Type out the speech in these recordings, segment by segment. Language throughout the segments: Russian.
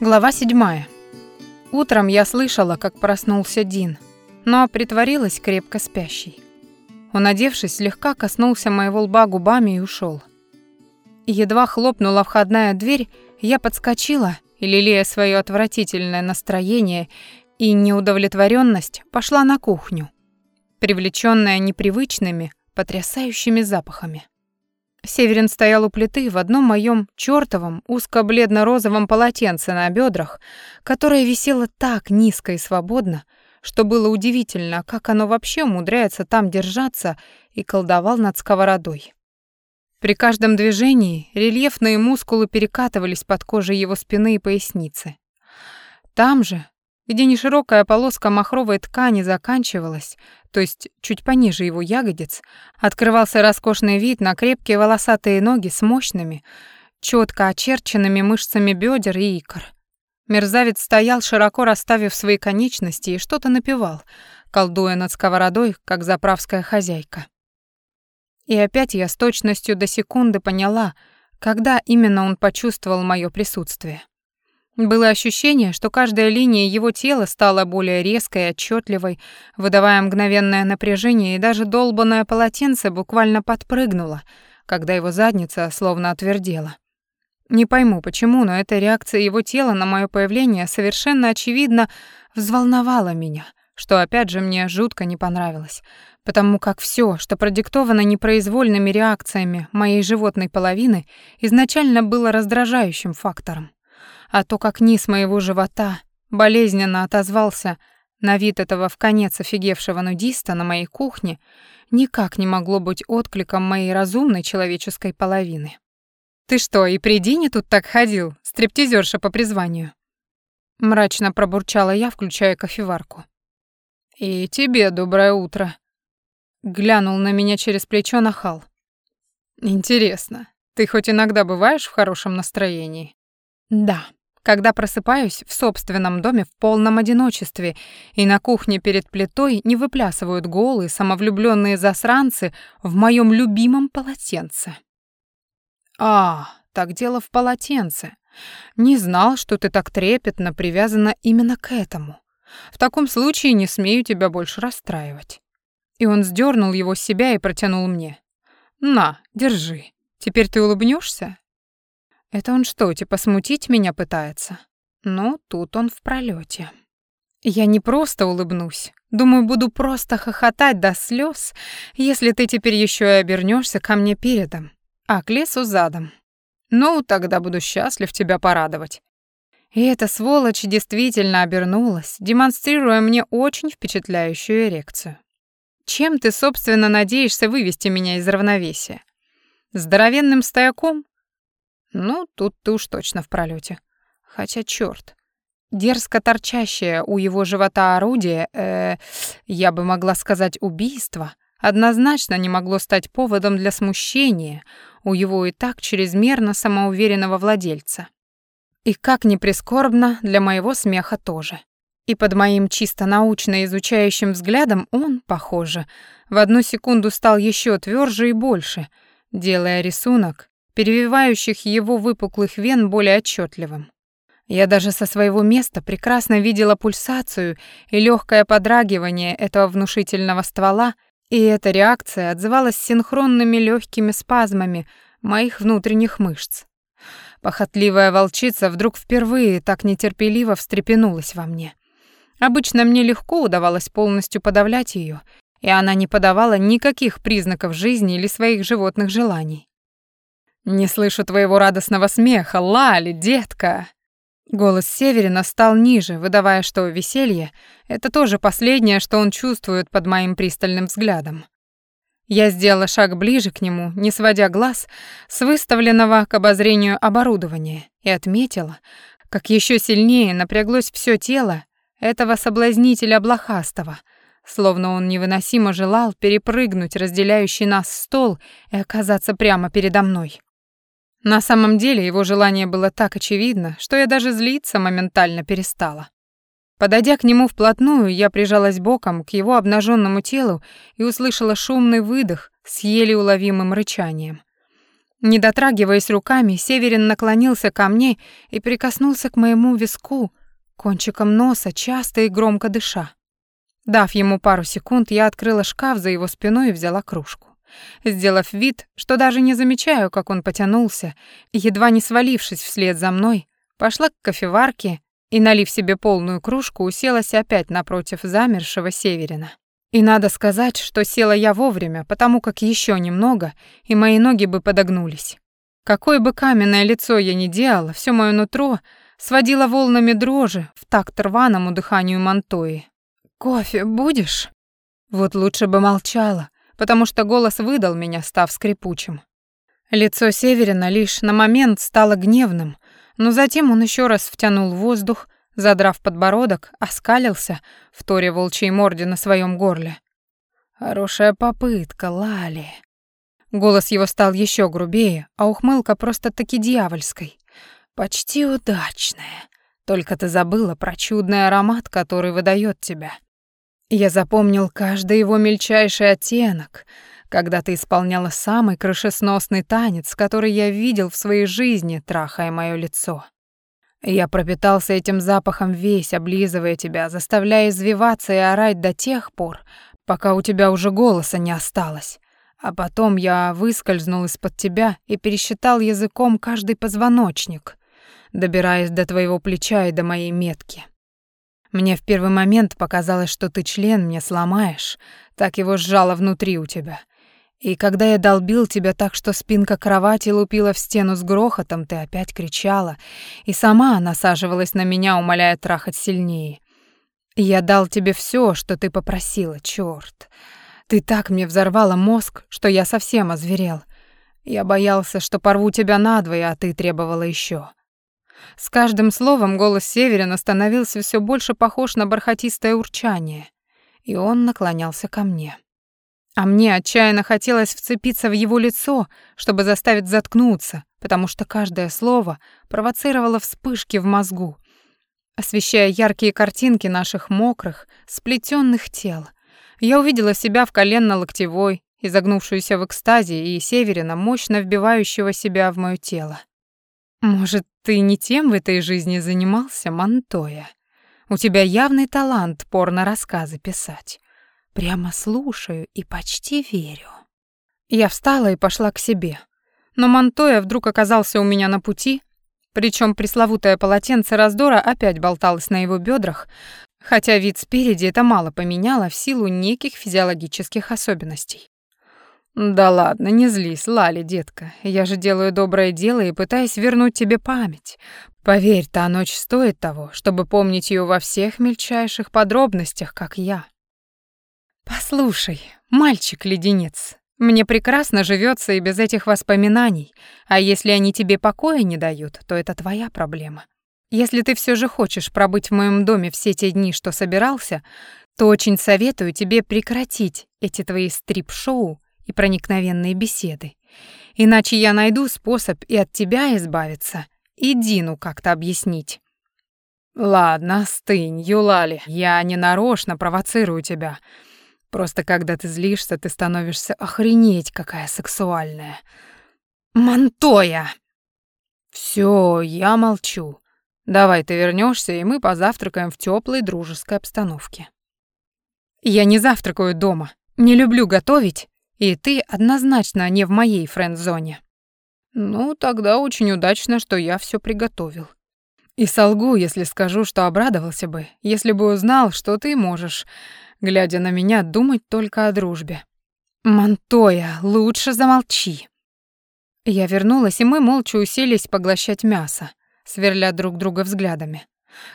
Глава седьмая. Утром я слышала, как проснулся Дин, но притворилась крепко спящей. Он, одевшись, слегка коснулся моего лба губами и ушел. Едва хлопнула входная дверь, я подскочила и, лелея свое отвратительное настроение и неудовлетворенность, пошла на кухню, привлеченная непривычными, потрясающими запахами. Северин стоял у плиты в одном моем чёртовом узко-бледно-розовом полотенце на бедрах, которое висело так низко и свободно, что было удивительно, как оно вообще умудряется там держаться, и колдовал над сковородой. При каждом движении рельефные мускулы перекатывались под кожей его спины и поясницы. Там же, где неширокая полоска махровой ткани заканчивалась, то есть чуть пониже его ягодиц, открывался роскошный вид на крепкие волосатые ноги с мощными, четко очерченными мышцами бедер и икр. Мерзавец стоял, широко расставив свои конечности, и что-то напевал, колдуя над сковородой, как заправская хозяйка. И опять я с точностью до секунды поняла, когда именно он почувствовал мое присутствие. Было ощущение, что каждая линия его тела стала более резкой отчетливой, выдавая мгновенное напряжение, и даже долбанное полотенце буквально подпрыгнуло, когда его задница словно отвердела. Не пойму, почему, но эта реакция его тела на мое появление совершенно очевидно взволновала меня, что опять же мне жутко не понравилось, потому как все, что продиктовано непроизвольными реакциями моей животной половины, изначально было раздражающим фактором а то, как низ моего живота болезненно отозвался на вид этого в конец офигевшего нудиста на моей кухне, никак не могло быть откликом моей разумной человеческой половины. «Ты что, и при Дине тут так ходил, стриптизерша по призванию?» Мрачно пробурчала я, включая кофеварку. «И тебе доброе утро», — глянул на меня через плечо нахал. «Интересно, ты хоть иногда бываешь в хорошем настроении?» «Да», когда просыпаюсь в собственном доме в полном одиночестве, и на кухне перед плитой не выплясывают голые самовлюбленные засранцы в моем любимом полотенце. А, так дело в полотенце. Не знал, что ты так трепетно привязана именно к этому. В таком случае не смею тебя больше расстраивать. И он сдернул его с себя и протянул мне. На, держи. Теперь ты улыбнешься? Это он что, типа смутить меня пытается? Ну, тут он в пролете. Я не просто улыбнусь. Думаю, буду просто хохотать до слез, если ты теперь еще и обернешься ко мне передом, а к лесу задом. Ну, тогда буду счастлив тебя порадовать. И эта сволочь действительно обернулась, демонстрируя мне очень впечатляющую эрекцию. Чем ты, собственно, надеешься вывести меня из равновесия? Здоровенным стояком? Ну, тут ты уж точно в пролете. Хотя чёрт. Дерзко торчащее у его живота орудие, э, я бы могла сказать убийство, однозначно не могло стать поводом для смущения у его и так чрезмерно самоуверенного владельца. И как ни прискорбно, для моего смеха тоже. И под моим чисто научно изучающим взглядом он, похоже, в одну секунду стал еще тверже и больше, делая рисунок, перевивающих его выпуклых вен более отчетливым. Я даже со своего места прекрасно видела пульсацию и легкое подрагивание этого внушительного ствола, и эта реакция отзывалась синхронными легкими спазмами моих внутренних мышц. Похотливая волчица вдруг впервые так нетерпеливо встрепенулась во мне. Обычно мне легко удавалось полностью подавлять ее, и она не подавала никаких признаков жизни или своих животных желаний. «Не слышу твоего радостного смеха, Лали, детка!» Голос Северина стал ниже, выдавая, что веселье — это тоже последнее, что он чувствует под моим пристальным взглядом. Я сделала шаг ближе к нему, не сводя глаз с выставленного к обозрению оборудования, и отметила, как еще сильнее напряглось все тело этого соблазнителя блохастого, словно он невыносимо желал перепрыгнуть разделяющий нас стол и оказаться прямо передо мной. На самом деле его желание было так очевидно, что я даже злиться моментально перестала. Подойдя к нему вплотную, я прижалась боком к его обнаженному телу и услышала шумный выдох с еле уловимым рычанием. Не дотрагиваясь руками, Северин наклонился ко мне и прикоснулся к моему виску, кончиком носа, часто и громко дыша. Дав ему пару секунд, я открыла шкаф за его спиной и взяла кружку. Сделав вид, что даже не замечаю, как он потянулся, едва не свалившись вслед за мной, пошла к кофеварке и, налив себе полную кружку, уселась опять напротив замершего Северина. И надо сказать, что села я вовремя, потому как еще немного, и мои ноги бы подогнулись. Какое бы каменное лицо я ни делала, все мое нутро сводило волнами дрожи в такт рваному дыханию Монтои. «Кофе будешь?» Вот лучше бы молчала, потому что голос выдал меня, став скрипучим. Лицо Северина лишь на момент стало гневным, но затем он еще раз втянул воздух, задрав подбородок, оскалился, вторя волчьей морде на своем горле. «Хорошая попытка, Лали». Голос его стал еще грубее, а ухмылка просто-таки дьявольской. «Почти удачная. Только ты забыла про чудный аромат, который выдает тебя. Я запомнил каждый его мельчайший оттенок, когда ты исполняла самый крышесносный танец, который я видел в своей жизни, трахая моё лицо. Я пропитался этим запахом весь, облизывая тебя, заставляя извиваться и орать до тех пор, пока у тебя уже голоса не осталось. А потом я выскользнул из-под тебя и пересчитал языком каждый позвоночник, добираясь до твоего плеча и до моей метки. Мне в первый момент показалось, что ты член мне сломаешь, так его сжало внутри у тебя. И когда я долбил тебя так, что спинка кровати лупила в стену с грохотом, ты опять кричала, и сама насаживалась на меня, умоляя трахать сильнее. Я дал тебе все, что ты попросила, чёрт. Ты так мне взорвала мозг, что я совсем озверел. Я боялся, что порву тебя надвое, а ты требовала еще. С каждым словом голос Северина становился все больше похож на бархатистое урчание, и он наклонялся ко мне. А мне отчаянно хотелось вцепиться в его лицо, чтобы заставить заткнуться, потому что каждое слово провоцировало вспышки в мозгу, освещая яркие картинки наших мокрых, сплетенных тел. Я увидела себя в коленно-локтевой, изогнувшуюся в экстазе, и Северина, мощно вбивающего себя в моё тело. Может, ты не тем в этой жизни занимался, Монтоя? У тебя явный талант порно-рассказы писать. Прямо слушаю и почти верю. Я встала и пошла к себе. Но Монтоя вдруг оказался у меня на пути, причем пресловутое полотенце раздора опять болталось на его бедрах, хотя вид спереди это мало поменяло в силу неких физиологических особенностей. «Да ладно, не злись, Лали, детка. Я же делаю доброе дело и пытаюсь вернуть тебе память. Поверь, та ночь стоит того, чтобы помнить ее во всех мельчайших подробностях, как я». «Послушай, мальчик-леденец, мне прекрасно живется и без этих воспоминаний, а если они тебе покоя не дают, то это твоя проблема. Если ты все же хочешь пробыть в моем доме все те дни, что собирался, то очень советую тебе прекратить эти твои стрип-шоу и проникновенные беседы. Иначе я найду способ и от тебя избавиться, и Дину как-то объяснить. Ладно, стынь, Юлали, я не нарочно провоцирую тебя. Просто когда ты злишься, ты становишься охренеть какая сексуальная. Монтоя! Все, я молчу. Давай ты вернешься, и мы позавтракаем в теплой дружеской обстановке. Я не завтракаю дома. Не люблю готовить и ты однозначно не в моей френд-зоне. Ну, тогда очень удачно, что я все приготовил. И солгу, если скажу, что обрадовался бы, если бы узнал, что ты можешь, глядя на меня, думать только о дружбе. Монтоя, лучше замолчи. Я вернулась, и мы молча уселись поглощать мясо, сверля друг друга взглядами.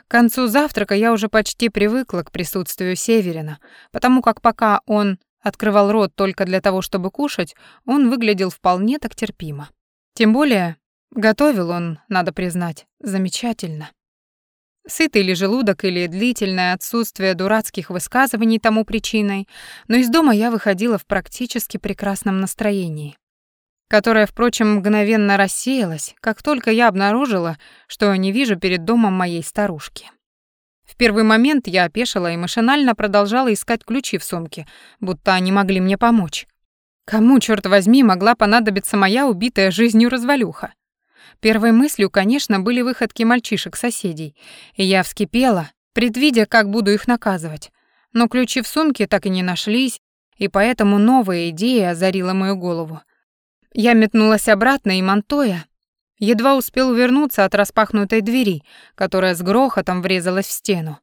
К концу завтрака я уже почти привыкла к присутствию Северина, потому как пока он открывал рот только для того, чтобы кушать, он выглядел вполне так терпимо. Тем более, готовил он, надо признать, замечательно. Сытый ли желудок или длительное отсутствие дурацких высказываний тому причиной, но из дома я выходила в практически прекрасном настроении, которое, впрочем, мгновенно рассеялось, как только я обнаружила, что не вижу перед домом моей старушки. В первый момент я опешила и машинально продолжала искать ключи в сумке, будто они могли мне помочь. Кому, черт возьми, могла понадобиться моя убитая жизнью развалюха? Первой мыслью, конечно, были выходки мальчишек-соседей, и я вскипела, предвидя, как буду их наказывать. Но ключи в сумке так и не нашлись, и поэтому новая идея озарила мою голову. Я метнулась обратно, и Монтоя едва успел увернуться от распахнутой двери, которая с грохотом врезалась в стену.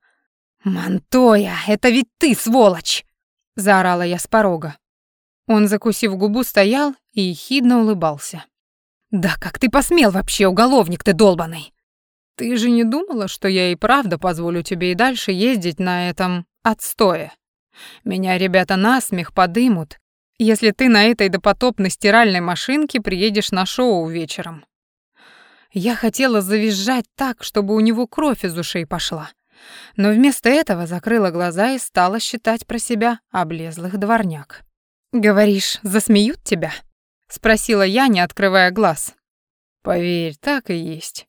«Монтоя, это ведь ты, сволочь!» — заорала я с порога. Он, закусив губу, стоял и ехидно улыбался. «Да как ты посмел вообще, уголовник ты долбаный!» «Ты же не думала, что я и правда позволю тебе и дальше ездить на этом отстое? Меня ребята насмех подымут, если ты на этой допотопной стиральной машинке приедешь на шоу вечером». Я хотела завизжать так, чтобы у него кровь из ушей пошла. Но вместо этого закрыла глаза и стала считать про себя облезлых дворняк. «Говоришь, засмеют тебя?» — спросила я, не открывая глаз. «Поверь, так и есть».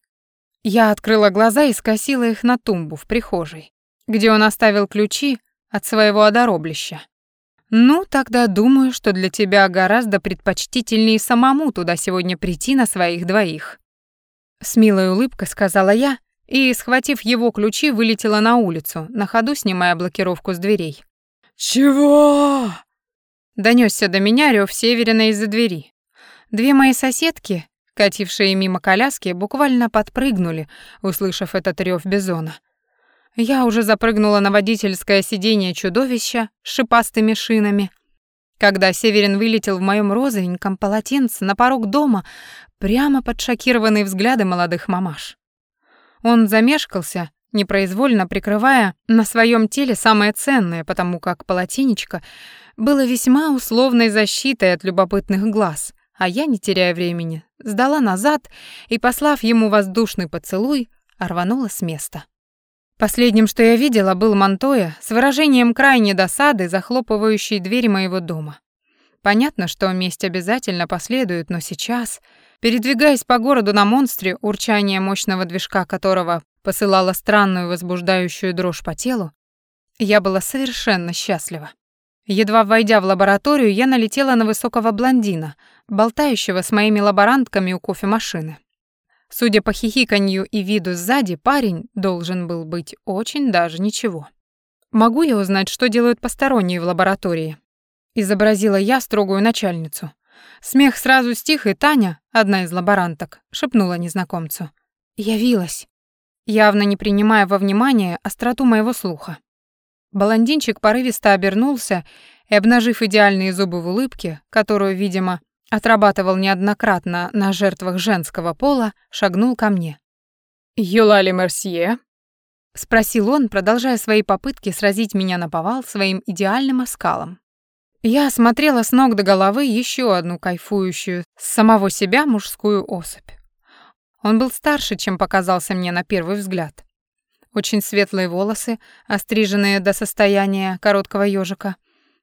Я открыла глаза и скосила их на тумбу в прихожей, где он оставил ключи от своего одороблища. «Ну, тогда думаю, что для тебя гораздо предпочтительнее самому туда сегодня прийти на своих двоих». С милой улыбкой сказала я и, схватив его ключи, вылетела на улицу, на ходу снимая блокировку с дверей. «Чего?» Донесся до меня рев Северина из-за двери. Две мои соседки, катившие мимо коляски, буквально подпрыгнули, услышав этот рев бизона. Я уже запрыгнула на водительское сиденье чудовища с шипастыми шинами. Когда Северин вылетел в моем розовеньком полотенце на порог дома, прямо под шокированные взгляды молодых мамаш. Он замешкался, непроизвольно прикрывая на своем теле самое ценное, потому как полотенечко было весьма условной защитой от любопытных глаз, а я, не теряя времени, сдала назад и, послав ему воздушный поцелуй, рванула с места. Последним, что я видела, был Монтоя с выражением крайней досады, захлопывающей двери моего дома. Понятно, что месть обязательно последует, но сейчас, передвигаясь по городу на монстре, урчание мощного движка которого посылало странную возбуждающую дрожь по телу, я была совершенно счастлива. Едва войдя в лабораторию, я налетела на высокого блондина, болтающего с моими лаборантками у кофемашины. Судя по хихиканью и виду сзади, парень должен был быть очень даже ничего. «Могу я узнать, что делают посторонние в лаборатории?» Изобразила я строгую начальницу. Смех сразу стих, и Таня, одна из лаборанток, шепнула незнакомцу. «Явилась», явно не принимая во внимание остроту моего слуха. Блондинчик порывисто обернулся и, обнажив идеальные зубы в улыбке, которую, видимо, отрабатывал неоднократно на жертвах женского пола, шагнул ко мне. «Юлали Мерсье?» — спросил он, продолжая свои попытки сразить меня на повал своим идеальным оскалом. Я осмотрела с ног до головы еще одну кайфующую с самого себя мужскую особь. Он был старше, чем показался мне на первый взгляд. Очень светлые волосы, остриженные до состояния короткого ежика,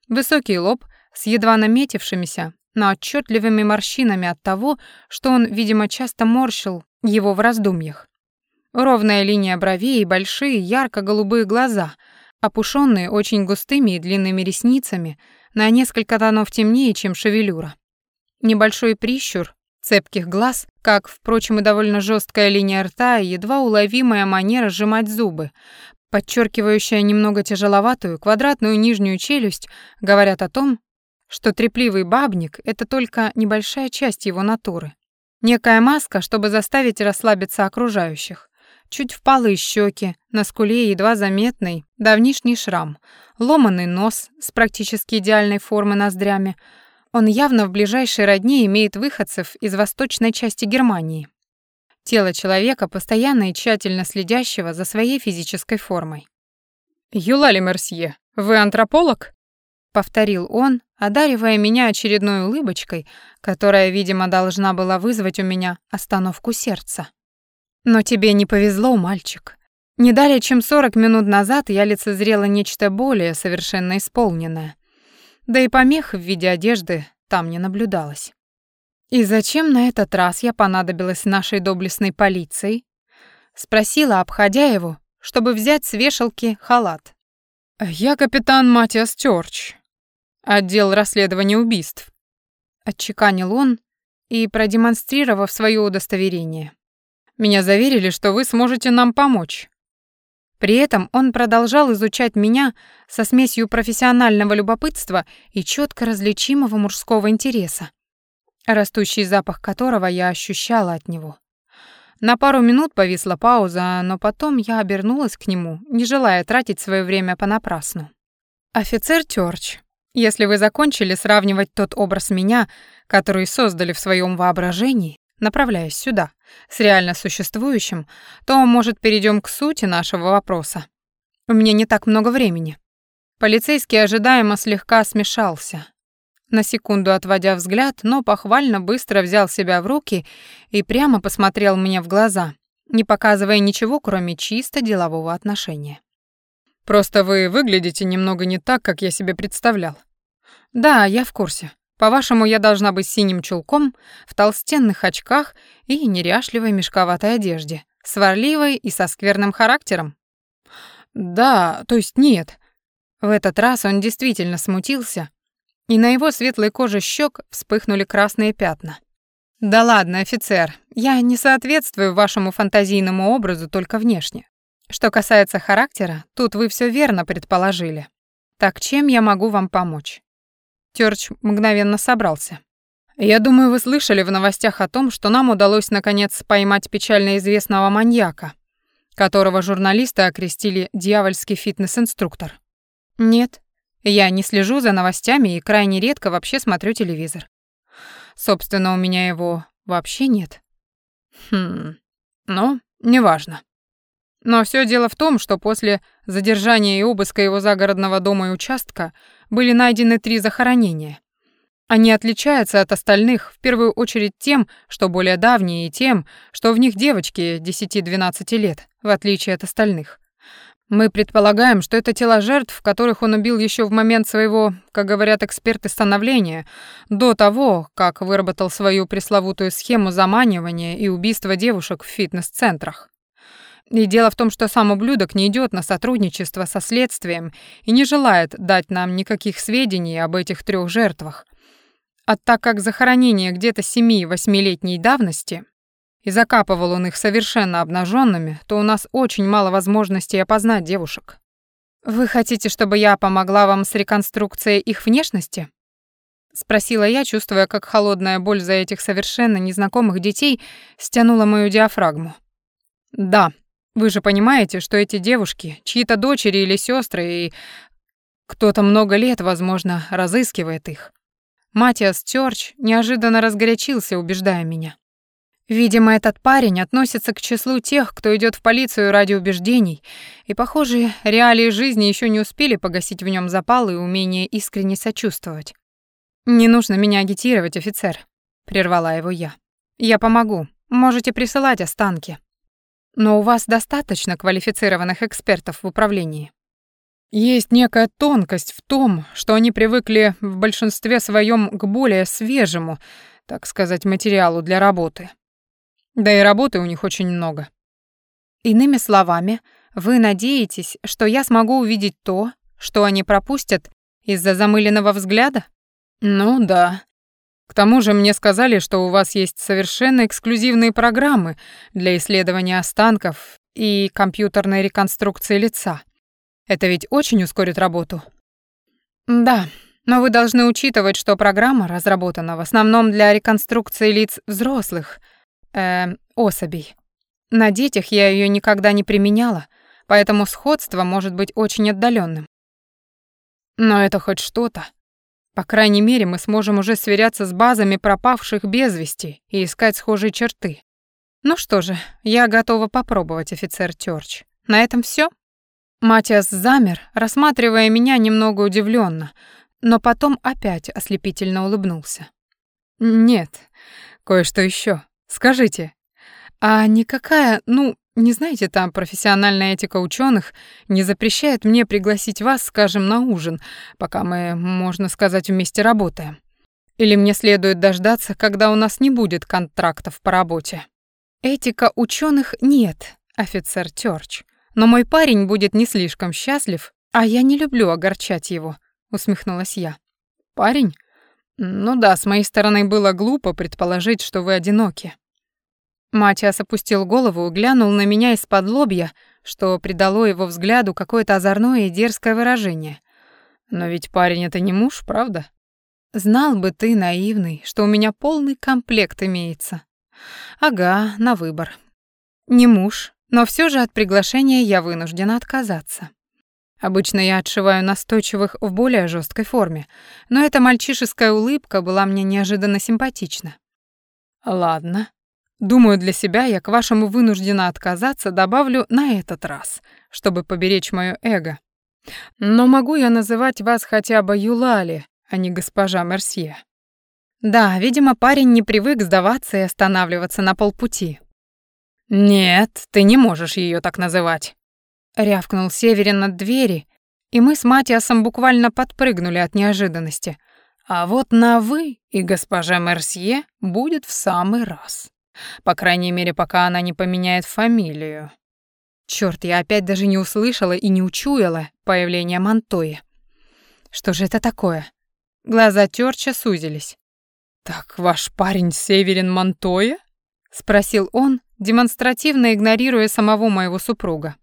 высокий лоб с едва наметившимися, но отчетливыми морщинами от того, что он, видимо, часто морщил его в раздумьях. Ровная линия бровей и большие ярко-голубые глаза, опушенные очень густыми и длинными ресницами, на несколько тонов темнее, чем шевелюра. Небольшой прищур цепких глаз, как, впрочем, и довольно жесткая линия рта и едва уловимая манера сжимать зубы, подчеркивающая немного тяжеловатую квадратную нижнюю челюсть, говорят о том, что трепливый бабник — это только небольшая часть его натуры. Некая маска, чтобы заставить расслабиться окружающих. Чуть впалые щеки, на скуле едва заметный давнишний шрам, ломанный нос с практически идеальной формы ноздрями. Он явно в ближайшей родне имеет выходцев из восточной части Германии. Тело человека, постоянно и тщательно следящего за своей физической формой. «Юлали Мерсье, вы антрополог?» — повторил он, одаривая меня очередной улыбочкой, которая, видимо, должна была вызвать у меня остановку сердца. Но тебе не повезло, мальчик. Не далее, чем 40 минут назад я лицезрела нечто более совершенно исполненное. Да и помех в виде одежды там не наблюдалось. «И зачем на этот раз я понадобилась нашей доблестной полиции?» Спросила, обходя его, чтобы взять с вешалки халат. «Я капитан Матиас Тёрч, отдел расследования убийств», отчеканил он и продемонстрировав свое удостоверение. Меня заверили, что вы сможете нам помочь. При этом он продолжал изучать меня со смесью профессионального любопытства и четко различимого мужского интереса, растущий запах которого я ощущала от него. На пару минут повисла пауза, но потом я обернулась к нему, не желая тратить свое время понапрасну. «Офицер Тёрч, если вы закончили сравнивать тот образ меня, который создали в своем воображении, направляясь сюда, с реально существующим, то, может, перейдем к сути нашего вопроса. У меня не так много времени. Полицейский ожидаемо слегка смешался, на секунду отводя взгляд, но похвально быстро взял себя в руки и прямо посмотрел мне в глаза, не показывая ничего, кроме чисто делового отношения. «Просто вы выглядите немного не так, как я себе представлял». «Да, я в курсе. По-вашему, я должна быть синим чулком, в толстенных очках и неряшливой мешковатой одежде, сварливой и со скверным характером?» «Да, то есть нет». В этот раз он действительно смутился, и на его светлой коже щек вспыхнули красные пятна. «Да ладно, офицер, я не соответствую вашему фантазийному образу только внешне. Что касается характера, тут вы все верно предположили. Так чем я могу вам помочь?» Тёрч мгновенно собрался. «Я думаю, вы слышали в новостях о том, что нам удалось наконец поймать печально известного маньяка, которого журналисты окрестили «дьявольский фитнес-инструктор». «Нет, я не слежу за новостями и крайне редко вообще смотрю телевизор. Собственно, у меня его вообще нет». «Хм, ну, неважно». Но все дело в том, что после задержания и обыска его загородного дома и участка были найдены три захоронения. Они отличаются от остальных в первую очередь тем, что более давние, и тем, что в них девочки 10-12 лет, в отличие от остальных. Мы предполагаем, что это тела жертв, которых он убил еще в момент своего, как говорят эксперты, становления, до того, как выработал свою пресловутую схему заманивания и убийства девушек в фитнес-центрах. И дело в том, что сам ублюдок не идет на сотрудничество со следствием и не желает дать нам никаких сведений об этих трех жертвах. А так как захоронение где-то 7-8-летней давности, и закапывал он их совершенно обнаженными, то у нас очень мало возможностей опознать девушек. «Вы хотите, чтобы я помогла вам с реконструкцией их внешности?» Спросила я, чувствуя, как холодная боль за этих совершенно незнакомых детей стянула мою диафрагму. «Да», вы же понимаете, что эти девушки, чьи-то дочери или сестры, и кто-то много лет, возможно, разыскивает их. Матиас Чёрч неожиданно разгорячился, убеждая меня. Видимо, этот парень относится к числу тех, кто идет в полицию ради убеждений, и, похоже, реалии жизни еще не успели погасить в нем запал и умение искренне сочувствовать. «Не нужно меня агитировать, офицер», — прервала его я. «Я помогу. Можете присылать останки. Но у вас достаточно квалифицированных экспертов в управлении. Есть некая тонкость в том, что они привыкли в большинстве своем к более свежему, так сказать, материалу для работы. Да и работы у них очень много. Иными словами, вы надеетесь, что я смогу увидеть то, что они пропустят из-за замыленного взгляда? Ну да. К тому же мне сказали, что у вас есть совершенно эксклюзивные программы для исследования останков и компьютерной реконструкции лица. Это ведь очень ускорит работу. Да, но вы должны учитывать, что программа разработана в основном для реконструкции лиц взрослых э, особей. На детях я ее никогда не применяла, поэтому сходство может быть очень отдаленным. Но это хоть что-то. По крайней мере, мы сможем уже сверяться с базами пропавших без вести и искать схожие черты. Ну что же, я готова попробовать, офицер Тёрч. На этом все. Матиас замер, рассматривая меня немного удивленно, но потом опять ослепительно улыбнулся. Нет, кое-что еще. Скажите, а никакая, ну, не знаете, там профессиональная этика ученых не запрещает мне пригласить вас, скажем, на ужин, пока мы, можно сказать, вместе работаем. Или мне следует дождаться, когда у нас не будет контрактов по работе? Этика ученых нет, офицер Тёрч. Но мой парень будет не слишком счастлив, а я не люблю огорчать его, усмехнулась я. Парень? Ну да, с моей стороны было глупо предположить, что вы одиноки. Матиас опустил голову и глянул на меня из-под лобья, что придало его взгляду какое-то озорное и дерзкое выражение. Но ведь парень это не муж, правда? Знал бы ты, наивный, что у меня полный комплект имеется. Ага, на выбор. Не муж, но все же от приглашения я вынуждена отказаться. Обычно я отшиваю настойчивых в более жесткой форме, но эта мальчишеская улыбка была мне неожиданно симпатична. Ладно. Думаю, для себя я к вашему вынуждена отказаться добавлю на этот раз, чтобы поберечь моё эго. Но могу я называть вас хотя бы Юлали, а не госпожа Мерсье? Да, видимо, парень не привык сдаваться и останавливаться на полпути. Нет, ты не можешь ее так называть. Рявкнул Северин от двери, и мы с Матиасом буквально подпрыгнули от неожиданности. А вот на «вы» и госпожа Мерсье будет в самый раз. По крайней мере, пока она не поменяет фамилию. Чёрт, я опять даже не услышала и не учуяла появление Монтоя. Что же это такое? Глаза Тёрча сузились. «Так ваш парень Северин Монтоя?» — спросил он, демонстративно игнорируя самого моего супруга.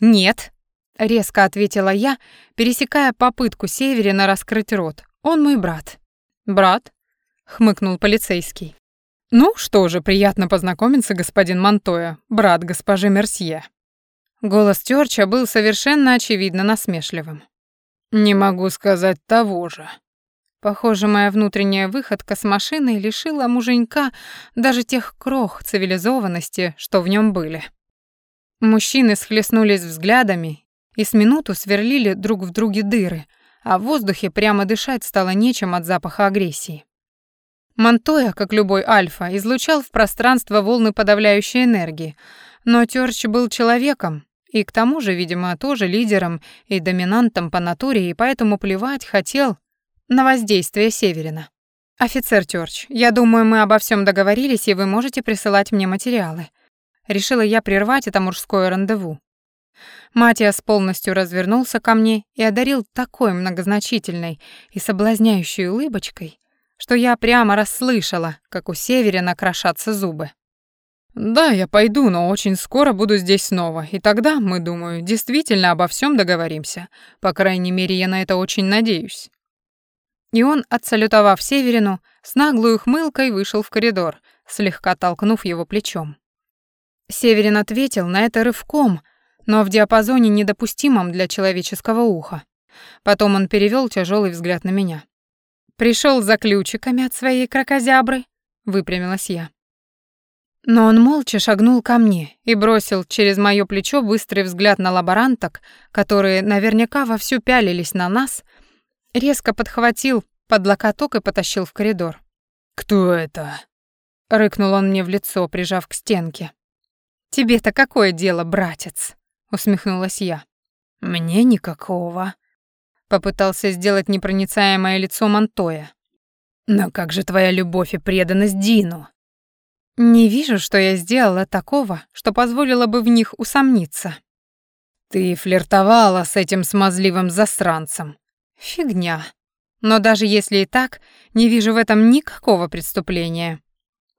«Нет», — резко ответила я, пересекая попытку Северина раскрыть рот. «Он мой брат». «Брат?» — хмыкнул полицейский. «Ну что же, приятно познакомиться, господин Монтоя, брат госпожи Мерсье». Голос Тёрча был совершенно очевидно насмешливым. «Не могу сказать того же». Похоже, моя внутренняя выходка с машиной лишила муженька даже тех крох цивилизованности, что в нем были. Мужчины схлестнулись взглядами и с минуту сверлили друг в друге дыры, а в воздухе прямо дышать стало нечем от запаха агрессии. Монтоя, как любой альфа, излучал в пространство волны подавляющей энергии, но Тёрч был человеком, и к тому же, видимо, тоже лидером и доминантом по натуре, и поэтому плевать хотел на воздействие Северина. «Офицер Тёрч, я думаю, мы обо всем договорились, и вы можете присылать мне материалы. Решила я прервать это мужское рандеву. Матиас полностью развернулся ко мне и одарил такой многозначительной и соблазняющей улыбочкой, что я прямо расслышала, как у Северина крошатся зубы. «Да, я пойду, но очень скоро буду здесь снова, и тогда, мы, думаю, действительно обо всем договоримся. По крайней мере, я на это очень надеюсь». И он, отсалютовав Северину, с наглой ухмылкой вышел в коридор, слегка толкнув его плечом. Северин ответил на это рывком, но в диапазоне недопустимом для человеческого уха. Потом он перевел тяжелый взгляд на меня. Пришел за ключиками от своей крокозябры, выпрямилась я. Но он молча шагнул ко мне и бросил через моё плечо быстрый взгляд на лаборанток, которые наверняка вовсю пялились на нас, резко подхватил под локоток и потащил в коридор. «Кто это?» — рыкнул он мне в лицо, прижав к стенке. «Тебе-то какое дело, братец?» — усмехнулась я. «Мне никакого», — попытался сделать непроницаемое лицо Монтоя. «Но как же твоя любовь и преданность Дину?» «Не вижу, что я сделала такого, что позволило бы в них усомниться». «Ты флиртовала с этим смазливым засранцем». «Фигня. Но даже если и так, не вижу в этом никакого преступления».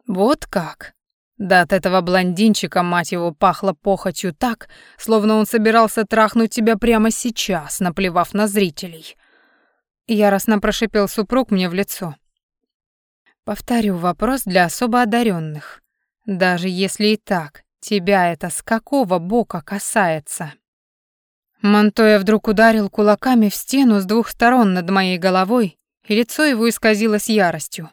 «Вот как?» Да от этого блондинчика, мать его, пахло похотью так, словно он собирался трахнуть тебя прямо сейчас, наплевав на зрителей. Яростно прошипел супруг мне в лицо. Повторю вопрос для особо одаренных. Даже если и так, тебя это с какого бока касается? Монтоя вдруг ударил кулаками в стену с двух сторон над моей головой, и лицо его исказилось яростью.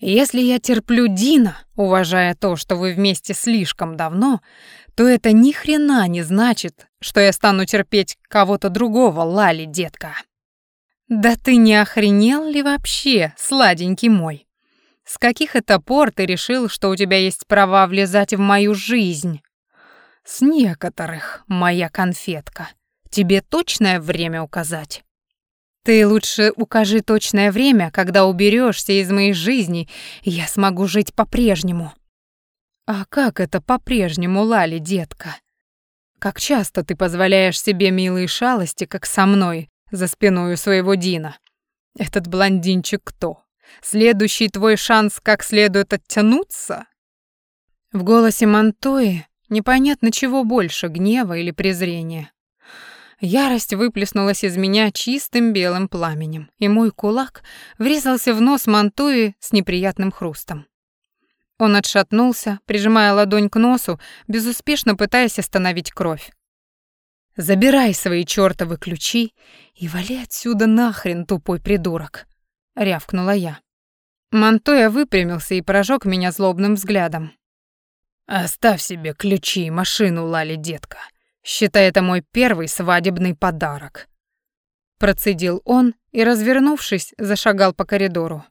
Если я терплю Дина, уважая то, что вы вместе слишком давно, то это ни хрена не значит, что я стану терпеть кого-то другого, Лали, детка. Да ты не охренел ли вообще, сладенький мой? С каких это пор ты решил, что у тебя есть права влезать в мою жизнь? С некоторых, моя конфетка. Тебе точное время указать? Ты лучше укажи точное время, когда уберешься из моей жизни, и я смогу жить по-прежнему. А как это по-прежнему, Лали, детка? Как часто ты позволяешь себе милые шалости, как со мной, за спиной у своего Дина? Этот блондинчик кто? Следующий твой шанс как следует оттянуться?» В голосе Монтои непонятно чего больше, гнева или презрения. Ярость выплеснулась из меня чистым белым пламенем, и мой кулак врезался в нос Монтуи с неприятным хрустом. Он отшатнулся, прижимая ладонь к носу, безуспешно пытаясь остановить кровь. «Забирай свои чёртовы ключи и вали отсюда нахрен, тупой придурок!» — рявкнула я. Монтоя выпрямился и прожег меня злобным взглядом. «Оставь себе ключи и машину, Лали, детка. Считай это мой первый свадебный подарок». Процедил он и, развернувшись, зашагал по коридору.